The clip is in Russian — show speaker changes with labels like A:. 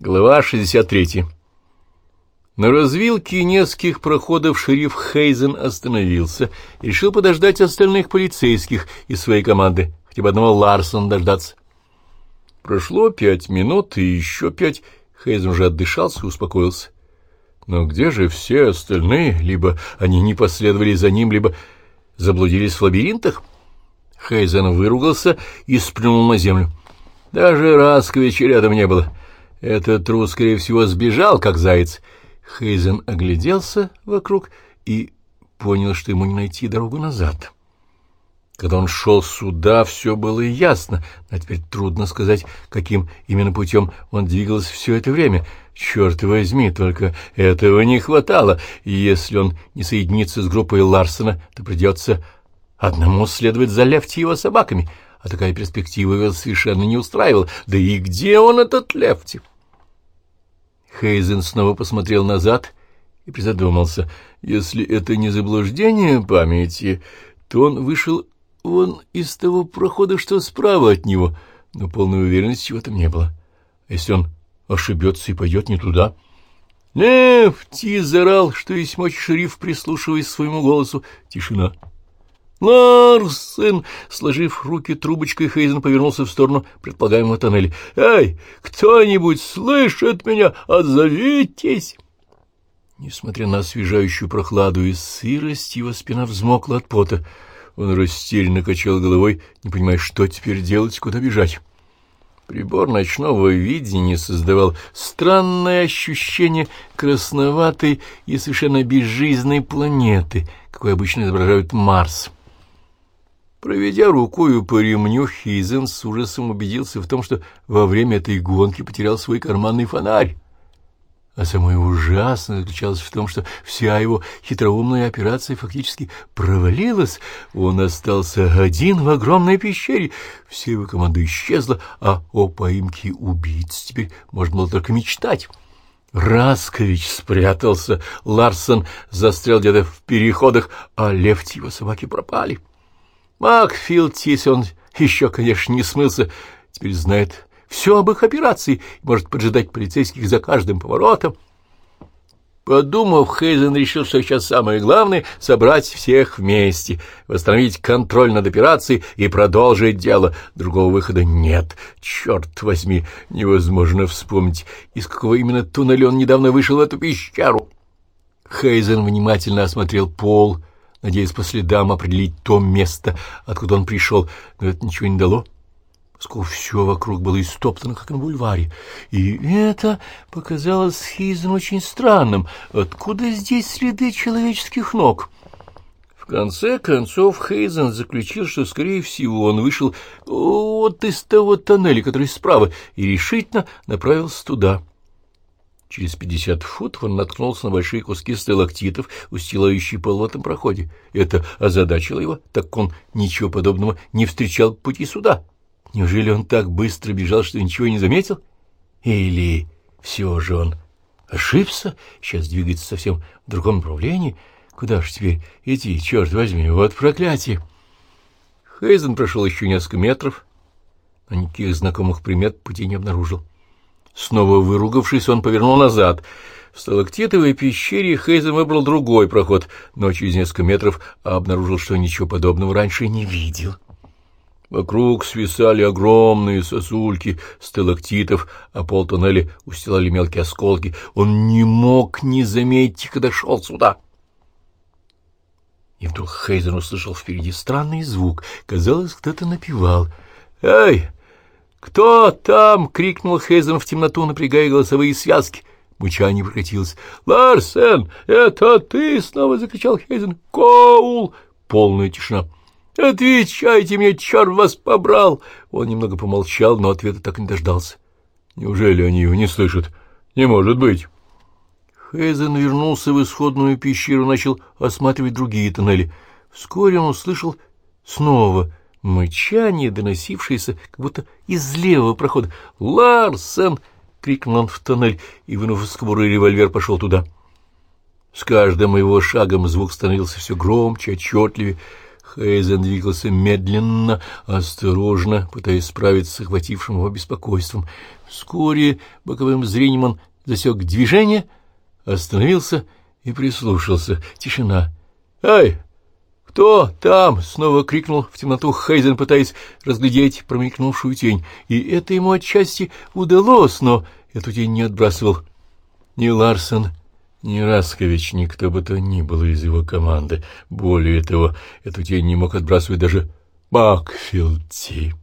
A: Глава 63. На развилке нескольких проходов шериф Хейзен остановился и решил подождать остальных полицейских из своей команды, хотя бы одного Ларсона дождаться. Прошло пять минут и еще пять. Хейзен уже отдышался и успокоился. Но где же все остальные? Либо они не последовали за ним, либо заблудились в лабиринтах? Хейзен выругался и сплюнул на землю. Даже Расковича рядом не было. Этот трус, скорее всего, сбежал, как заяц. Хейзен огляделся вокруг и понял, что ему не найти дорогу назад. Когда он шел сюда, все было ясно, а теперь трудно сказать, каким именно путем он двигался все это время. Черт возьми, только этого не хватало, и если он не соединится с группой Ларсона, то придется одному следовать за Лефти его собаками — а такая перспектива его совершенно не устраивала. Да и где он, этот Лефти? Хейзен снова посмотрел назад и призадумался. Если это не заблуждение памяти, то он вышел вон из того прохода, что справа от него, но полной уверенности в этом не было. А если он ошибется и пойдет не туда... «Нефти!» — зарал, что есть мочь шериф, прислушиваясь к своему голосу. Тишина. «Ларсен!» Сложив руки трубочкой, Хейзен повернулся в сторону предполагаемого тоннеля. «Эй, кто-нибудь слышит меня? Отзовитесь!» Несмотря на освежающую прохладу и сырость, его спина взмокла от пота. Он растерянно качал головой, не понимая, что теперь делать, куда бежать. Прибор ночного видения создавал странное ощущение красноватой и совершенно безжизненной планеты, какой обычно изображают Марс. Проведя рукою по ремню, Хейзен с ужасом убедился в том, что во время этой гонки потерял свой карманный фонарь. А самое ужасное заключалось в том, что вся его хитроумная операция фактически провалилась. Он остался один в огромной пещере. Вся его команда исчезла, а о поимке убийц теперь можно было только мечтать. Раскович спрятался, Ларсон застрял где-то в переходах, а Лефти его собаки пропали. Макфилд, если он еще, конечно, не смылся, теперь знает все об их операции и может поджидать полицейских за каждым поворотом. Подумав, Хейзен решил, что сейчас самое главное — собрать всех вместе, восстановить контроль над операцией и продолжить дело. Другого выхода нет. Черт возьми, невозможно вспомнить, из какого именно туннеля он недавно вышел в эту пещеру. Хейзен внимательно осмотрел пол, надеясь по следам определить то место, откуда он пришел, но это ничего не дало, поскольку все вокруг было истоптано, как на бульваре. И это показалось Хейзену очень странным. Откуда здесь следы человеческих ног? В конце концов Хейзен заключил, что, скорее всего, он вышел вот из того тоннеля, который справа, и решительно направился туда. Через пятьдесят футов он наткнулся на большие куски сталактитов, устилающие пол в этом проходе. Это озадачило его, так он ничего подобного не встречал по пути сюда. Неужели он так быстро бежал, что ничего не заметил? Или все же он ошибся, сейчас двигается совсем в другом направлении? Куда же теперь идти, черт возьми, вот проклятие! Хейзен прошел еще несколько метров, но никаких знакомых примет пути не обнаружил. Снова выругавшись, он повернул назад. В сталактитовой пещере Хейзен выбрал другой проход, но через несколько метров обнаружил, что ничего подобного раньше не видел. Вокруг свисали огромные сосульки сталактитов, а пол туннеля устилали мелкие осколки. Он не мог не заметить, когда шел сюда. И вдруг Хейзен услышал впереди странный звук. Казалось, кто-то напевал. «Эй, «Кто там?» — крикнул Хейзен в темноту, напрягая голосовые связки. Мычание прекратилось. «Ларсен, это ты?» — снова закричал Хейзен. «Коул!» — полная тишина. «Отвечайте мне, черт вас побрал!» Он немного помолчал, но ответа так и не дождался. «Неужели они его не слышат? Не может быть!» Хейзен вернулся в исходную пещеру, начал осматривать другие тоннели. Вскоре он услышал снова мычание, доносившееся как будто из левого прохода. «Ларсен!» — крикнул он в тоннель и, вынув из кобуры револьвер, пошел туда. С каждым его шагом звук становился все громче, отчетливее. Хейзен двигался медленно, осторожно, пытаясь справиться с охватившим его беспокойством. Вскоре боковым зрением он засек движение, остановился и прислушался. Тишина. «Эй, кто там?» — снова крикнул в темноту Хейзен, пытаясь разглядеть промелькнувшую тень. И это ему отчасти удалось, но эту тень не отбрасывал ни Ларсон, ни Раскович, ни кто бы то ни было из его команды. Более того, эту тень не мог отбрасывать даже Бакфилдти.